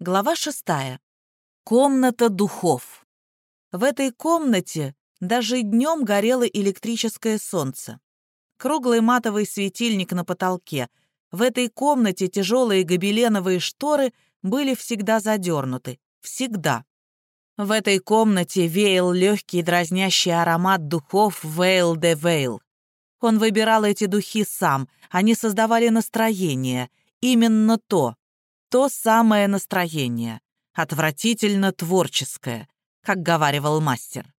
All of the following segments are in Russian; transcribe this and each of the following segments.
Глава шестая. Комната духов. В этой комнате даже днем горело электрическое солнце. Круглый матовый светильник на потолке. В этой комнате тяжелые гобеленовые шторы были всегда задернуты. Всегда. В этой комнате веял легкий дразнящий аромат духов Вейл де Вейл. Он выбирал эти духи сам, они создавали настроение. Именно то, то самое настроение. Отвратительно творческое, как говаривал мастер.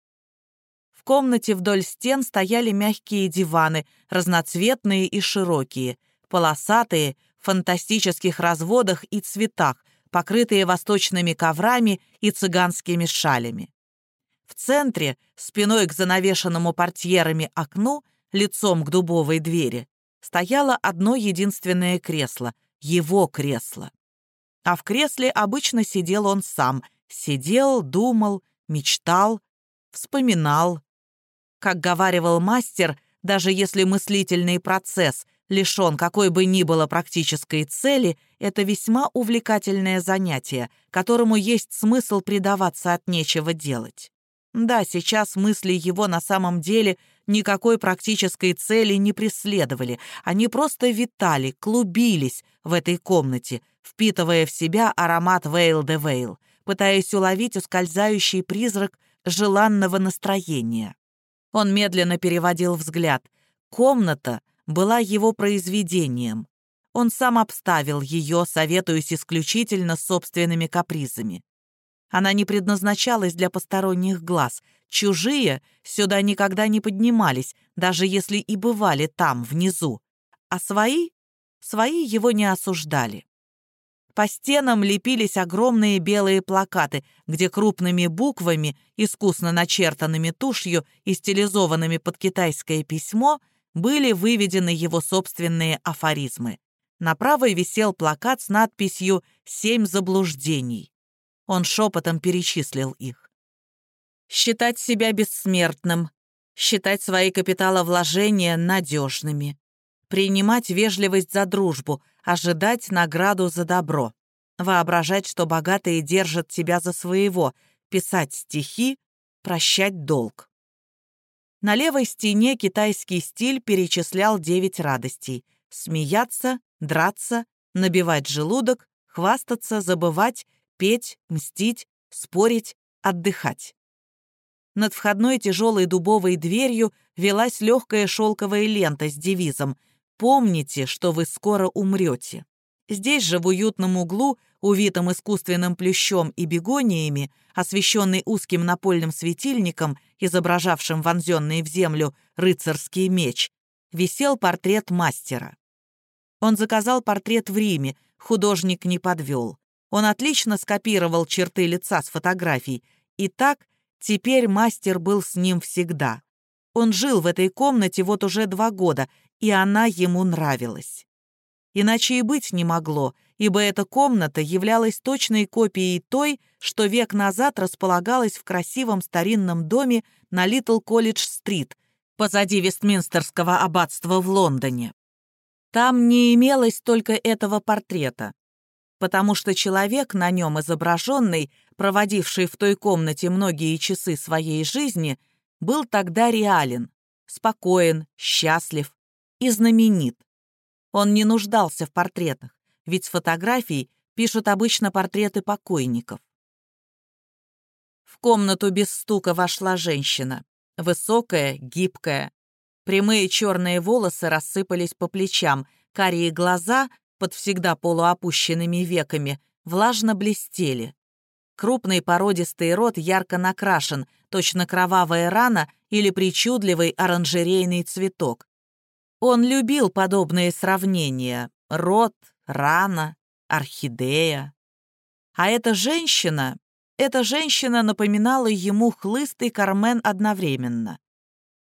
В комнате вдоль стен стояли мягкие диваны, разноцветные и широкие, полосатые, в фантастических разводах и цветах, покрытые восточными коврами и цыганскими шалями. В центре, спиной к занавешенному портьерами окну, лицом к дубовой двери, стояло одно единственное кресло, его кресло. А в кресле обычно сидел он сам, сидел, думал, мечтал, вспоминал. Как говаривал мастер, даже если мыслительный процесс лишен какой бы ни было практической цели, это весьма увлекательное занятие, которому есть смысл предаваться от нечего делать. Да, сейчас мысли его на самом деле никакой практической цели не преследовали, они просто витали, клубились в этой комнате, впитывая в себя аромат Вейл де Вейл, пытаясь уловить ускользающий призрак желанного настроения. Он медленно переводил взгляд. Комната была его произведением. Он сам обставил ее, советуясь исключительно с собственными капризами. Она не предназначалась для посторонних глаз. Чужие сюда никогда не поднимались, даже если и бывали там, внизу. А свои? Свои его не осуждали. По стенам лепились огромные белые плакаты, где крупными буквами, искусно начертанными тушью и стилизованными под китайское письмо, были выведены его собственные афоризмы. На правой висел плакат с надписью «Семь заблуждений». Он шепотом перечислил их. Считать себя бессмертным, считать свои капиталовложения надежными, принимать вежливость за дружбу, ожидать награду за добро, воображать, что богатые держат тебя за своего, писать стихи, прощать долг. На левой стене китайский стиль перечислял девять радостей — смеяться, драться, набивать желудок, хвастаться, забывать, петь, мстить, спорить, отдыхать. Над входной тяжелой дубовой дверью велась легкая шелковая лента с девизом «Помните, что вы скоро умрете». Здесь же, в уютном углу, увитом искусственным плющом и бегониями, освещенный узким напольным светильником, изображавшим вонзенный в землю рыцарский меч, висел портрет мастера. Он заказал портрет в Риме, художник не подвел. Он отлично скопировал черты лица с фотографий. И так теперь мастер был с ним всегда. Он жил в этой комнате вот уже два года, и она ему нравилась. Иначе и быть не могло, ибо эта комната являлась точной копией той, что век назад располагалась в красивом старинном доме на Литл-Колледж-стрит, позади Вестминстерского аббатства в Лондоне. Там не имелось только этого портрета потому что человек на нем изображенный, проводивший в той комнате многие часы своей жизни, был тогда реален, спокоен, счастлив и знаменит. Он не нуждался в портретах, ведь с фотографий пишут обычно портреты покойников. В комнату без стука вошла женщина. Высокая, гибкая. Прямые черные волосы рассыпались по плечам, карие глаза под всегда полуопущенными веками, влажно блестели. Крупный породистый рот ярко накрашен, точно кровавая рана или причудливый оранжерейный цветок. Он любил подобные сравнения — рот, рана, орхидея. А эта женщина, эта женщина напоминала ему хлыст и Кармен одновременно.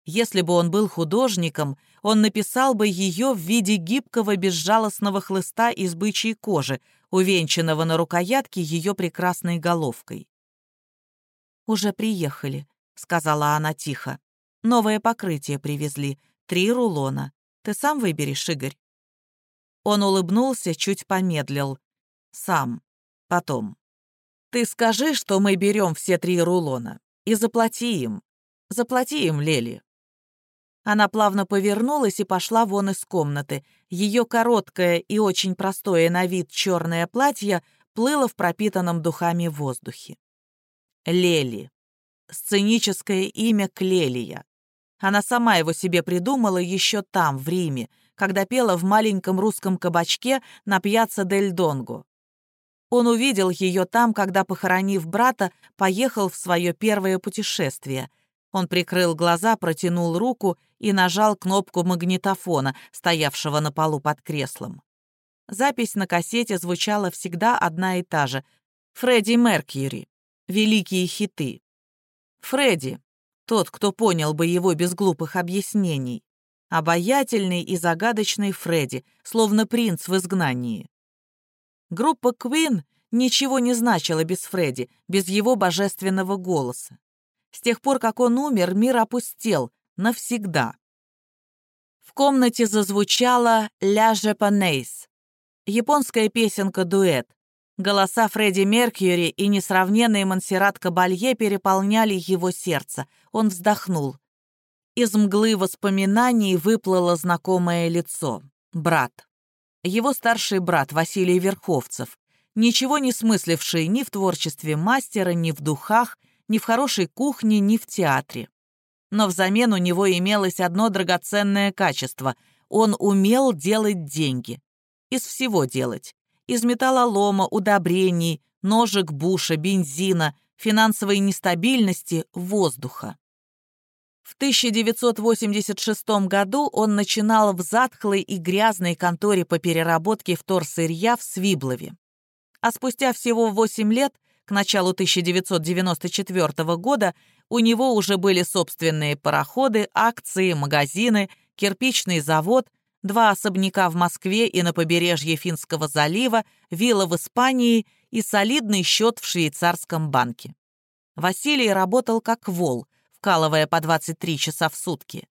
Если бы он был художником, он написал бы ее в виде гибкого безжалостного хлыста из бычьей кожи, увенчанного на рукоятке ее прекрасной головкой. «Уже приехали», — сказала она тихо. «Новое покрытие привезли, три рулона. Ты сам выберешь, Игорь?» Он улыбнулся, чуть помедлил. «Сам. Потом. Ты скажи, что мы берем все три рулона, и заплати им. Заплати им, Лели. Она плавно повернулась и пошла вон из комнаты. Ее короткое и очень простое на вид черное платье плыло в пропитанном духами воздухе. Лели. Сценическое имя Клелия. Она сама его себе придумала еще там, в Риме, когда пела в маленьком русском кабачке на пьяцца Дель Донго. Он увидел ее там, когда, похоронив брата, поехал в свое первое путешествие. Он прикрыл глаза, протянул руку и нажал кнопку магнитофона, стоявшего на полу под креслом. Запись на кассете звучала всегда одна и та же. «Фредди Меркьюри. Великие хиты». Фредди, тот, кто понял бы его без глупых объяснений. Обаятельный и загадочный Фредди, словно принц в изгнании. Группа Queen ничего не значила без Фредди, без его божественного голоса. С тех пор, как он умер, мир опустел навсегда. В комнате зазвучала «Ля Жепанейс» — японская песенка-дуэт. Голоса Фредди Меркьюри и несравненный Монсеррат Кабалье переполняли его сердце. Он вздохнул. Из мглы воспоминаний выплыло знакомое лицо. Брат его старший брат Василий Верховцев, ничего не смысливший ни в творчестве мастера, ни в духах, ни в хорошей кухне, ни в театре. Но взамен у него имелось одно драгоценное качество — он умел делать деньги. Из всего делать. Из металлолома, удобрений, ножек буша, бензина, финансовой нестабильности, воздуха. В 1986 году он начинал в затхлой и грязной конторе по переработке вторсырья в Свиблове. А спустя всего 8 лет, к началу 1994 года, у него уже были собственные пароходы, акции, магазины, кирпичный завод, два особняка в Москве и на побережье Финского залива, вилла в Испании и солидный счет в швейцарском банке. Василий работал как вол, вкалывая по 23 часа в сутки.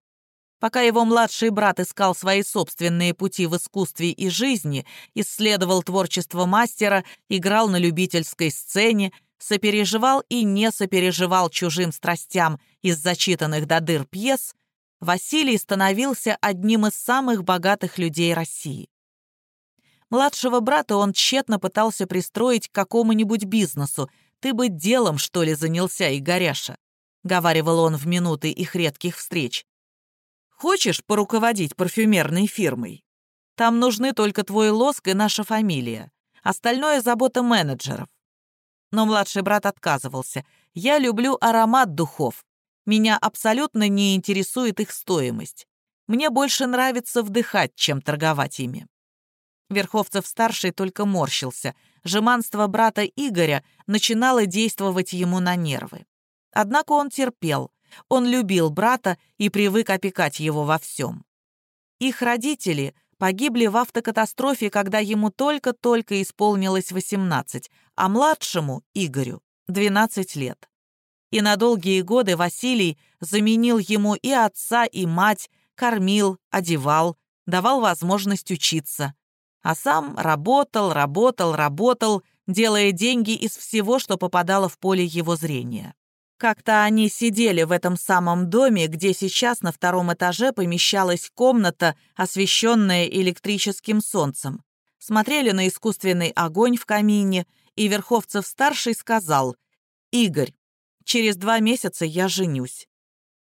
Пока его младший брат искал свои собственные пути в искусстве и жизни, исследовал творчество мастера, играл на любительской сцене, сопереживал и не сопереживал чужим страстям из зачитанных до дыр пьес, Василий становился одним из самых богатых людей России. Младшего брата он тщетно пытался пристроить к какому-нибудь бизнесу, ты бы делом, что ли, занялся, Игоряша. — говаривал он в минуты их редких встреч. «Хочешь поруководить парфюмерной фирмой? Там нужны только твой лоск и наша фамилия. Остальное — забота менеджеров». Но младший брат отказывался. «Я люблю аромат духов. Меня абсолютно не интересует их стоимость. Мне больше нравится вдыхать, чем торговать ими». Верховцев-старший только морщился. Жеманство брата Игоря начинало действовать ему на нервы. Однако он терпел. Он любил брата и привык опекать его во всем. Их родители погибли в автокатастрофе, когда ему только-только исполнилось 18, а младшему, Игорю, 12 лет. И на долгие годы Василий заменил ему и отца, и мать, кормил, одевал, давал возможность учиться. А сам работал, работал, работал, делая деньги из всего, что попадало в поле его зрения. Как-то они сидели в этом самом доме, где сейчас на втором этаже помещалась комната, освещенная электрическим солнцем. Смотрели на искусственный огонь в камине, и Верховцев-старший сказал, «Игорь, через два месяца я женюсь».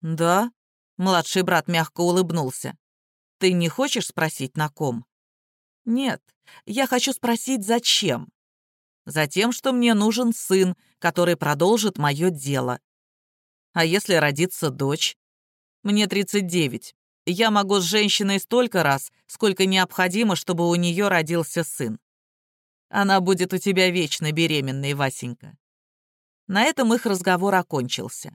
«Да?» — младший брат мягко улыбнулся. «Ты не хочешь спросить, на ком?» «Нет, я хочу спросить, зачем?» «Затем, что мне нужен сын, который продолжит мое дело. А если родится дочь? Мне 39. Я могу с женщиной столько раз, сколько необходимо, чтобы у нее родился сын. Она будет у тебя вечно беременной, Васенька. На этом их разговор окончился.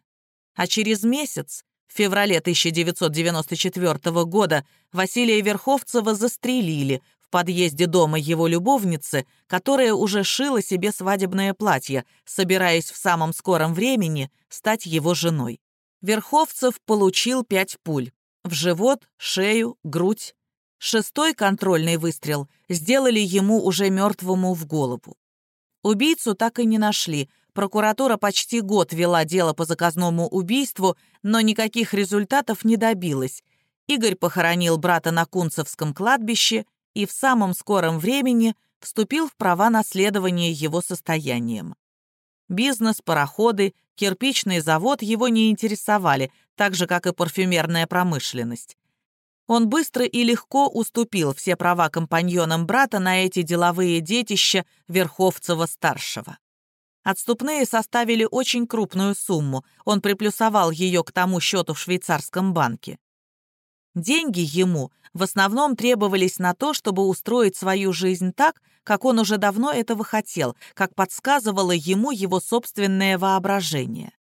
А через месяц, в феврале 1994 года, Василия Верховцева застрелили в подъезде дома его любовницы, которая уже шила себе свадебное платье, собираясь в самом скором времени стать его женой. Верховцев получил пять пуль. В живот, шею, грудь. Шестой контрольный выстрел сделали ему уже мертвому в голову. Убийцу так и не нашли. Прокуратура почти год вела дело по заказному убийству, но никаких результатов не добилась. Игорь похоронил брата на Кунцевском кладбище и в самом скором времени вступил в права наследования его состоянием. Бизнес, пароходы, кирпичный завод его не интересовали, так же, как и парфюмерная промышленность. Он быстро и легко уступил все права компаньонам брата на эти деловые детища Верховцева-старшего. Отступные составили очень крупную сумму, он приплюсовал ее к тому счету в швейцарском банке. Деньги ему в основном требовались на то, чтобы устроить свою жизнь так, как он уже давно этого хотел, как подсказывало ему его собственное воображение.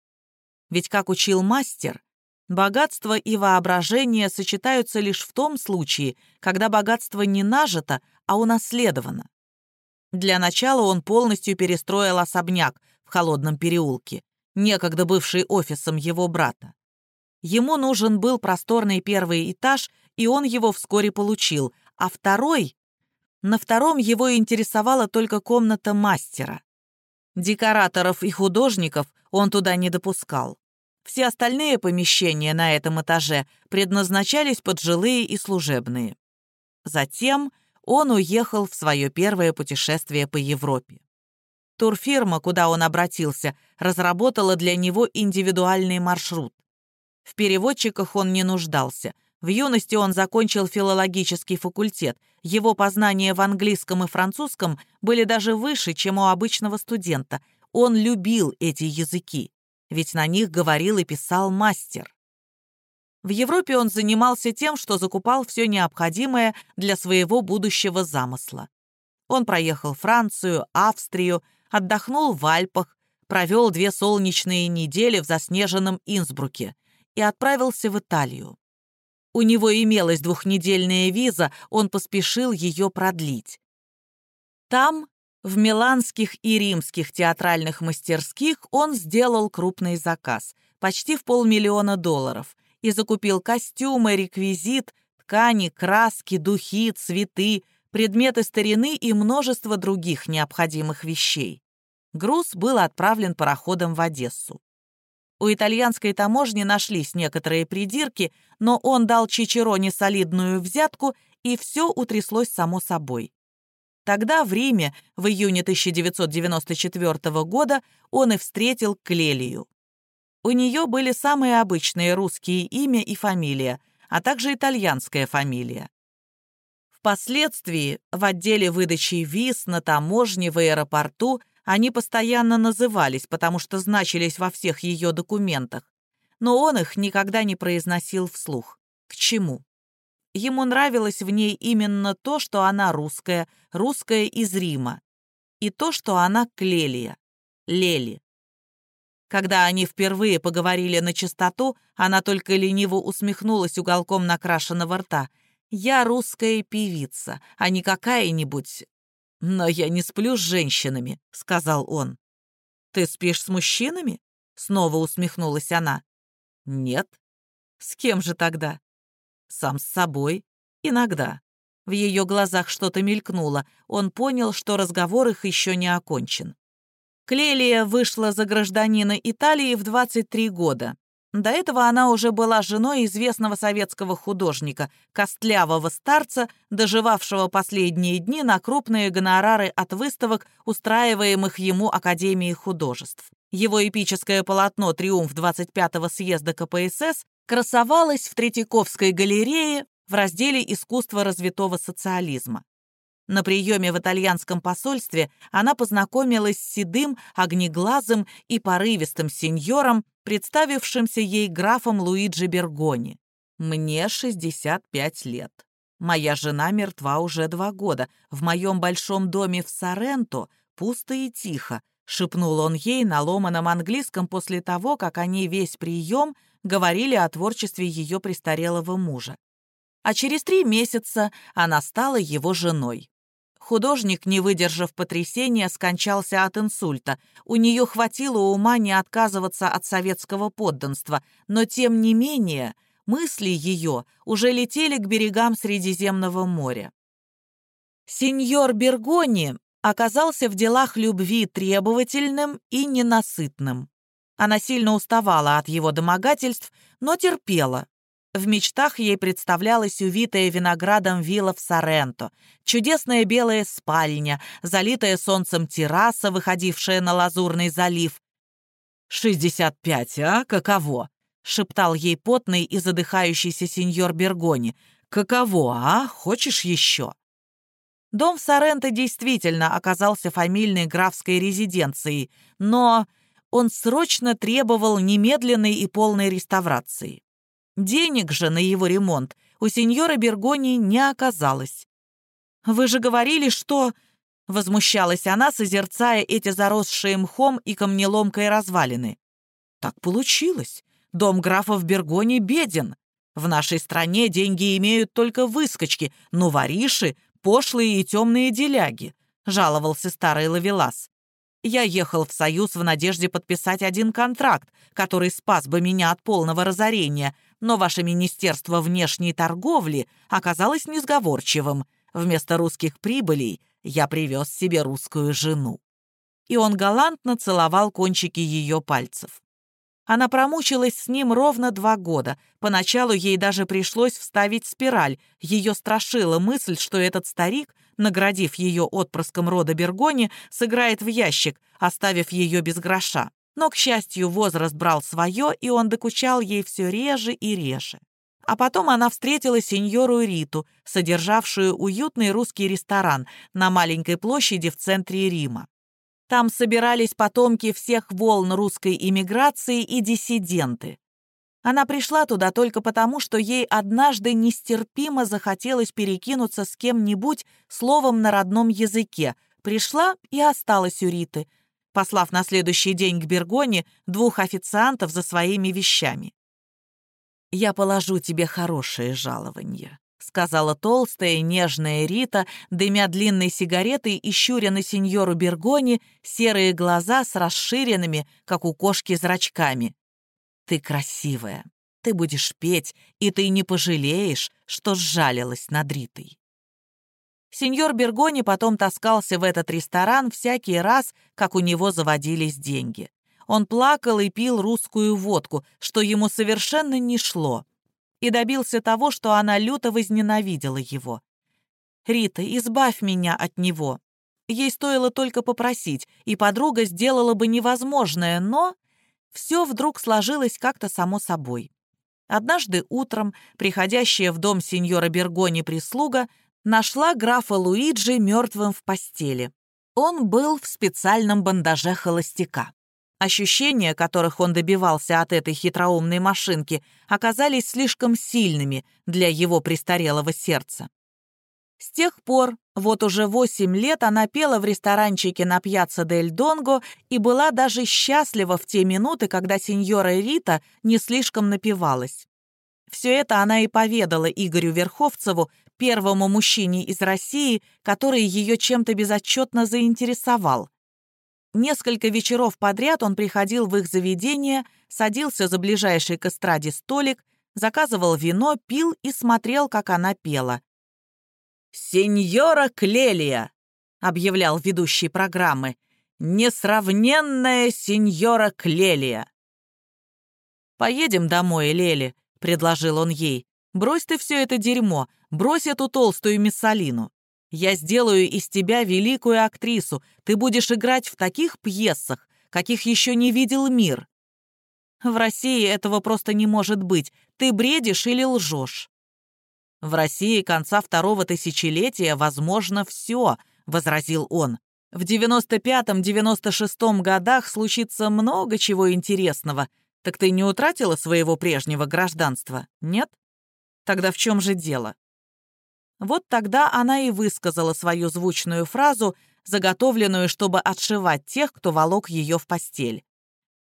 Ведь, как учил мастер, Богатство и воображение сочетаются лишь в том случае, когда богатство не нажито, а унаследовано. Для начала он полностью перестроил особняк в холодном переулке, некогда бывший офисом его брата. Ему нужен был просторный первый этаж, и он его вскоре получил, а второй... На втором его интересовала только комната мастера. Декораторов и художников он туда не допускал. Все остальные помещения на этом этаже предназначались под жилые и служебные. Затем он уехал в свое первое путешествие по Европе. Турфирма, куда он обратился, разработала для него индивидуальный маршрут. В переводчиках он не нуждался. В юности он закончил филологический факультет. Его познания в английском и французском были даже выше, чем у обычного студента. Он любил эти языки ведь на них говорил и писал мастер. В Европе он занимался тем, что закупал все необходимое для своего будущего замысла. Он проехал Францию, Австрию, отдохнул в Альпах, провел две солнечные недели в заснеженном Инсбруке и отправился в Италию. У него имелась двухнедельная виза, он поспешил ее продлить. Там в миланских и римских театральных мастерских он сделал крупный заказ, почти в полмиллиона долларов, и закупил костюмы, реквизит, ткани, краски, духи, цветы, предметы старины и множество других необходимых вещей. Груз был отправлен пароходом в Одессу. У итальянской таможни нашлись некоторые придирки, но он дал Чичероне солидную взятку, и все утряслось само собой. Тогда в Риме в июне 1994 года он и встретил Клелию. У нее были самые обычные русские имя и фамилия, а также итальянская фамилия. Впоследствии в отделе выдачи виз, на таможне, в аэропорту они постоянно назывались, потому что значились во всех ее документах, но он их никогда не произносил вслух. К чему? Ему нравилось в ней именно то, что она русская, русская из Рима, и то, что она Клелия, Лели. Когда они впервые поговорили на чистоту, она только лениво усмехнулась уголком накрашенного рта. «Я русская певица, а не какая-нибудь...» «Но я не сплю с женщинами», — сказал он. «Ты спишь с мужчинами?» — снова усмехнулась она. «Нет». «С кем же тогда?» Сам с собой. Иногда. В ее глазах что-то мелькнуло. Он понял, что разговор их еще не окончен. Клелия вышла за гражданина Италии в 23 года. До этого она уже была женой известного советского художника, костлявого старца, доживавшего последние дни на крупные гонорары от выставок, устраиваемых ему Академией художеств. Его эпическое полотно «Триумф 25-го съезда КПСС» красовалась в Третьяковской галерее в разделе «Искусство развитого социализма». На приеме в итальянском посольстве она познакомилась с седым, огнеглазым и порывистым сеньором, представившимся ей графом Луиджи Бергони. «Мне 65 лет. Моя жена мертва уже два года. В моем большом доме в Соренто пусто и тихо», — шепнул он ей на ломаном английском после того, как они весь прием говорили о творчестве ее престарелого мужа. А через три месяца она стала его женой. Художник, не выдержав потрясения, скончался от инсульта. У нее хватило ума не отказываться от советского подданства, но тем не менее мысли ее уже летели к берегам Средиземного моря. Сеньор Бергони оказался в делах любви требовательным и ненасытным. Она сильно уставала от его домогательств, но терпела. В мечтах ей представлялась увитая виноградом вилла в Соренто, чудесная белая спальня, залитая солнцем терраса, выходившая на Лазурный залив. «Шестьдесят пять, а? Каково?» — шептал ей потный и задыхающийся сеньор Бергони. «Каково, а? Хочешь еще?» Дом в Соренто действительно оказался фамильной графской резиденцией, но он срочно требовал немедленной и полной реставрации. Денег же на его ремонт у сеньора Бергони не оказалось. «Вы же говорили, что...» — возмущалась она, созерцая эти заросшие мхом и камнеломкой развалины. «Так получилось. Дом графа в Бергоне беден. В нашей стране деньги имеют только выскочки, но вориши — пошлые и темные деляги», — жаловался старый ловелас. Я ехал в Союз в надежде подписать один контракт, который спас бы меня от полного разорения, но ваше Министерство внешней торговли оказалось несговорчивым. Вместо русских прибылей я привез себе русскую жену». И он галантно целовал кончики ее пальцев. Она промучилась с ним ровно два года. Поначалу ей даже пришлось вставить спираль. Ее страшила мысль, что этот старик, наградив ее отпрыском рода Бергони, сыграет в ящик, оставив ее без гроша. Но, к счастью, возраст брал свое, и он докучал ей все реже и реже. А потом она встретила сеньору Риту, содержавшую уютный русский ресторан на маленькой площади в центре Рима. Там собирались потомки всех волн русской иммиграции и диссиденты. Она пришла туда только потому, что ей однажды нестерпимо захотелось перекинуться с кем-нибудь словом на родном языке. Пришла и осталась у Риты, послав на следующий день к Бергоне двух официантов за своими вещами. «Я положу тебе хорошее жалование», — сказала толстая нежная Рита, дымя длинной сигаретой и щуря на сеньору Бергони серые глаза с расширенными, как у кошки, зрачками. «Ты красивая, ты будешь петь, и ты не пожалеешь, что сжалилась над Ритой». Сеньор Бергони потом таскался в этот ресторан всякий раз, как у него заводились деньги. Он плакал и пил русскую водку, что ему совершенно не шло, и добился того, что она люто возненавидела его. «Рита, избавь меня от него». Ей стоило только попросить, и подруга сделала бы невозможное, но все вдруг сложилось как-то само собой. Однажды утром приходящая в дом сеньора Бергони прислуга нашла графа Луиджи мертвым в постели. Он был в специальном бандаже холостяка. Ощущения, которых он добивался от этой хитроумной машинки, оказались слишком сильными для его престарелого сердца. С тех пор, вот уже восемь лет, она пела в ресторанчике на пьяцца Дель Донго и была даже счастлива в те минуты, когда сеньора Рита не слишком напивалась. Все это она и поведала Игорю Верховцеву, первому мужчине из России, который ее чем-то безотчетно заинтересовал. Несколько вечеров подряд он приходил в их заведение, садился за ближайший к эстраде столик, заказывал вино, пил и смотрел, как она пела. «Сеньора Клелия!» — объявлял ведущий программы. «Несравненная сеньора Клелия!» «Поедем домой, Лели», — предложил он ей. «Брось ты все это дерьмо, брось эту толстую миссалину. Я сделаю из тебя великую актрису, ты будешь играть в таких пьесах, каких еще не видел мир». «В России этого просто не может быть. Ты бредишь или лжешь?» «В России конца второго тысячелетия возможно все», — возразил он. «В 95-96 годах случится много чего интересного, так ты не утратила своего прежнего гражданства, нет? Тогда в чем же дело? Вот тогда она и высказала свою звучную фразу, заготовленную, чтобы отшивать тех, кто волок ее в постель.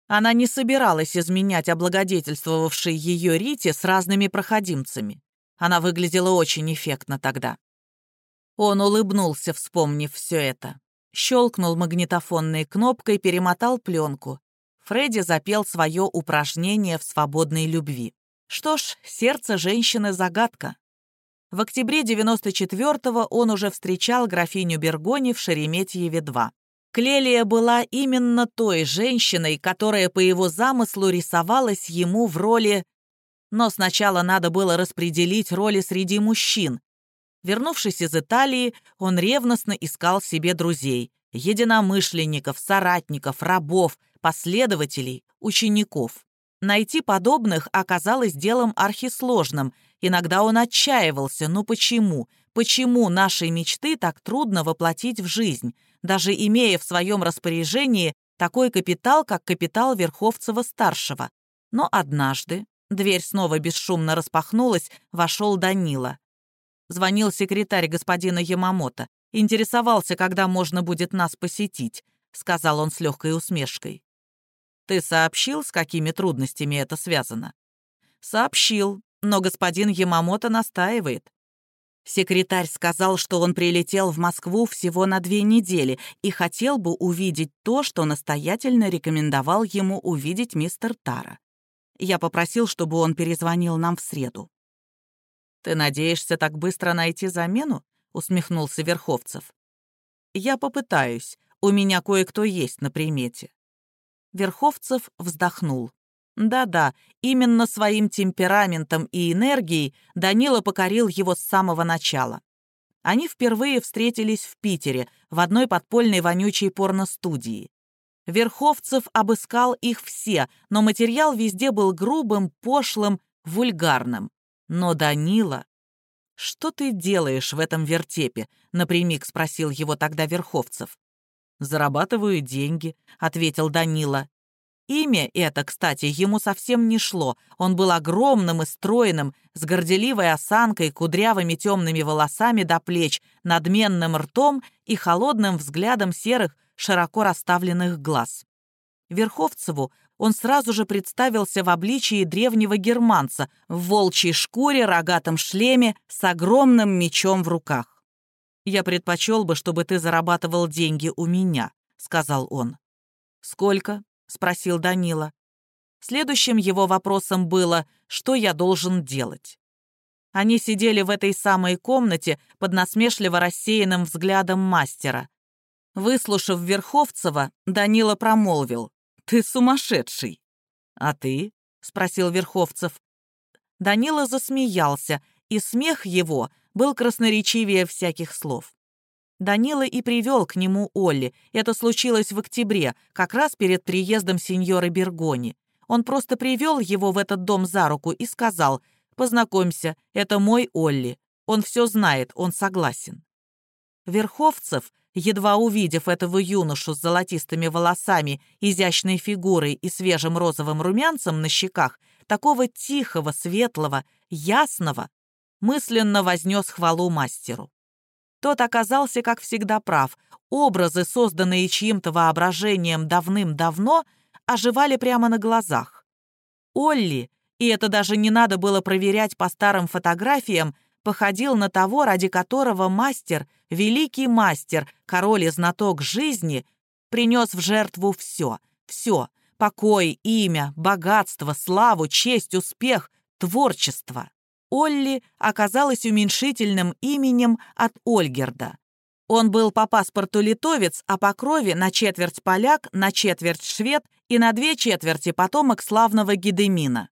Она не собиралась изменять облагодетельствовавшей ее Рите с разными проходимцами. Она выглядела очень эффектно тогда. Он улыбнулся, вспомнив все это. Щелкнул магнитофонной кнопкой, перемотал пленку. Фредди запел свое упражнение в свободной любви. Что ж, сердце женщины — загадка. В октябре 94-го он уже встречал графиню Бергони в Шереметьеве-2. Клелия была именно той женщиной, которая по его замыслу рисовалась ему в роли... Но сначала надо было распределить роли среди мужчин. Вернувшись из Италии, он ревностно искал себе друзей, единомышленников, соратников, рабов, последователей, учеников. Найти подобных оказалось делом архисложным, Иногда он отчаивался. Ну почему? Почему наши мечты так трудно воплотить в жизнь, даже имея в своем распоряжении такой капитал, как капитал Верховцева-старшего? Но однажды дверь снова бесшумно распахнулась, вошел Данила. Звонил секретарь господина Ямамото. Интересовался, когда можно будет нас посетить, сказал он с легкой усмешкой. Ты сообщил, с какими трудностями это связано? Сообщил, но господин Ямамото настаивает. Секретарь сказал, что он прилетел в Москву всего на две недели и хотел бы увидеть то, что настоятельно рекомендовал ему увидеть мистер Тара. Я попросил, чтобы он перезвонил нам в среду. «Ты надеешься так быстро найти замену?» — усмехнулся Верховцев. «Я попытаюсь. У меня кое-кто есть на примете». Верховцев вздохнул. Да-да, именно своим темпераментом и энергией Данила покорил его с самого начала. Они впервые встретились в Питере, в одной подпольной вонючей порностудии. Верховцев обыскал их все, но материал везде был грубым, пошлым, вульгарным. Но Данила... «Что ты делаешь в этом вертепе?» — напрямик спросил его тогда Верховцев. «Зарабатываю деньги», — ответил Данила. Имя это, кстати, ему совсем не шло. Он был огромным и стройным, с горделивой осанкой, кудрявыми темными волосами до плеч, надменным ртом и холодным взглядом серых, широко расставленных глаз. Верховцеву он сразу же представился в обличии древнего германца, в волчьей шкуре, рогатом шлеме, с огромным мечом в руках. «Я предпочел бы, чтобы ты зарабатывал деньги у меня», — сказал он. «Сколько?» спросил Данила. Следующим его вопросом было, что я должен делать. Они сидели в этой самой комнате под насмешливо рассеянным взглядом мастера. Выслушав Верховцева, Данила промолвил. «Ты сумасшедший!» «А ты?» — спросил Верховцев. Данила засмеялся, и смех его был красноречивее всяких слов. Данила и привел к нему Олли. Это случилось в октябре, как раз перед приездом сеньоры Бергони. Он просто привел его в этот дом за руку и сказал, «Познакомься, это мой Олли. Он все знает, он согласен». Верховцев, едва увидев этого юношу с золотистыми волосами, изящной фигурой и свежим розовым румянцем на щеках, такого тихого, светлого, ясного, мысленно вознес хвалу мастеру. Тот оказался, как всегда, прав. Образы, созданные чьим-то воображением давным-давно, оживали прямо на глазах. Олли, и это даже не надо было проверять по старым фотографиям, походил на того, ради которого мастер, великий мастер, король и знаток жизни, принес в жертву все, все — покой, имя, богатство, славу, честь, успех, творчество. Олли оказалось уменьшительным именем от Ольгерда. Он был по паспорту литовец, а по крови на четверть поляк, на четверть швед и на две четверти потомок славного Гедемина.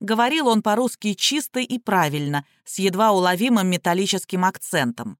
Говорил он по-русски чисто и правильно, с едва уловимым металлическим акцентом.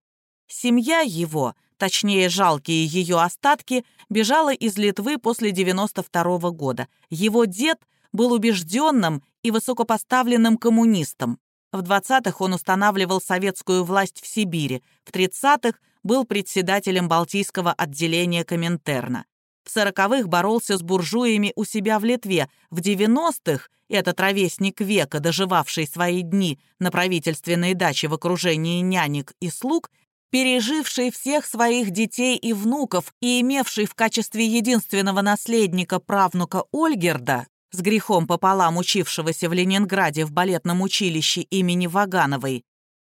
Семья его, точнее жалкие ее остатки, бежала из Литвы после 92 -го года. Его дед был убежденным и высокопоставленным коммунистом. В 20-х он устанавливал советскую власть в Сибири, в 30-х был председателем Балтийского отделения Коминтерна. В 40-х боролся с буржуями у себя в Литве, в 90-х этот ровесник века, доживавший свои дни на правительственной даче в окружении нянек и слуг, переживший всех своих детей и внуков и имевший в качестве единственного наследника правнука Ольгерда, с грехом пополам учившегося в Ленинграде в балетном училище имени Вагановой,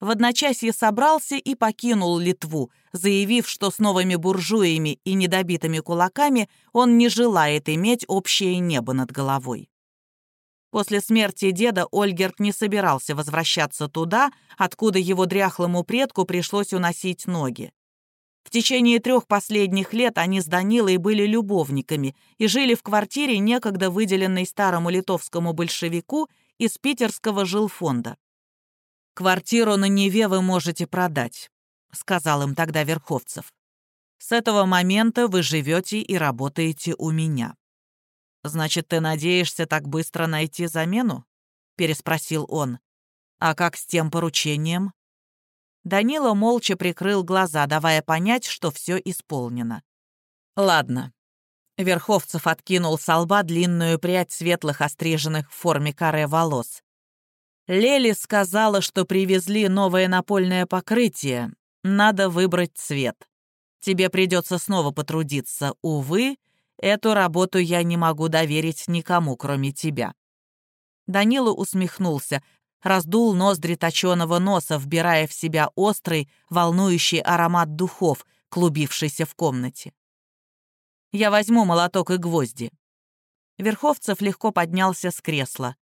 в одночасье собрался и покинул Литву, заявив, что с новыми буржуями и недобитыми кулаками он не желает иметь общее небо над головой. После смерти деда Ольгерт не собирался возвращаться туда, откуда его дряхлому предку пришлось уносить ноги. В течение трех последних лет они с Данилой были любовниками и жили в квартире, некогда выделенной старому литовскому большевику из питерского жилфонда. «Квартиру на Неве вы можете продать», — сказал им тогда Верховцев. «С этого момента вы живете и работаете у меня». «Значит, ты надеешься так быстро найти замену?» — переспросил он. «А как с тем поручением?» Данила молча прикрыл глаза, давая понять, что все исполнено. «Ладно». Верховцев откинул с лба длинную прядь светлых остриженных в форме каре волос. Лели сказала, что привезли новое напольное покрытие. Надо выбрать цвет. Тебе придется снова потрудиться. Увы, Эту работу я не могу доверить никому, кроме тебя». Данила усмехнулся, раздул ноздри точеного носа, вбирая в себя острый, волнующий аромат духов, клубившийся в комнате. «Я возьму молоток и гвозди». Верховцев легко поднялся с кресла.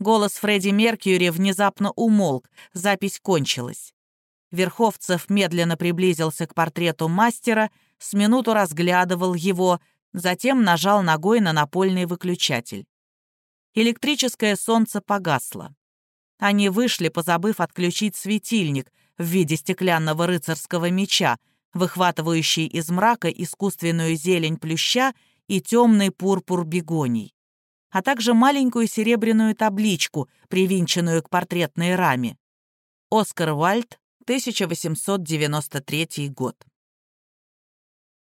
Голос Фредди Меркьюри внезапно умолк, запись кончилась. Верховцев медленно приблизился к портрету мастера, с минуту разглядывал его, затем нажал ногой на напольный выключатель. Электрическое солнце погасло. Они вышли, позабыв отключить светильник в виде стеклянного рыцарского меча, выхватывающий из мрака искусственную зелень плюща и темный пурпур бегоний, а также маленькую серебряную табличку, привинченную к портретной раме. Оскар Вальд, 1893 год.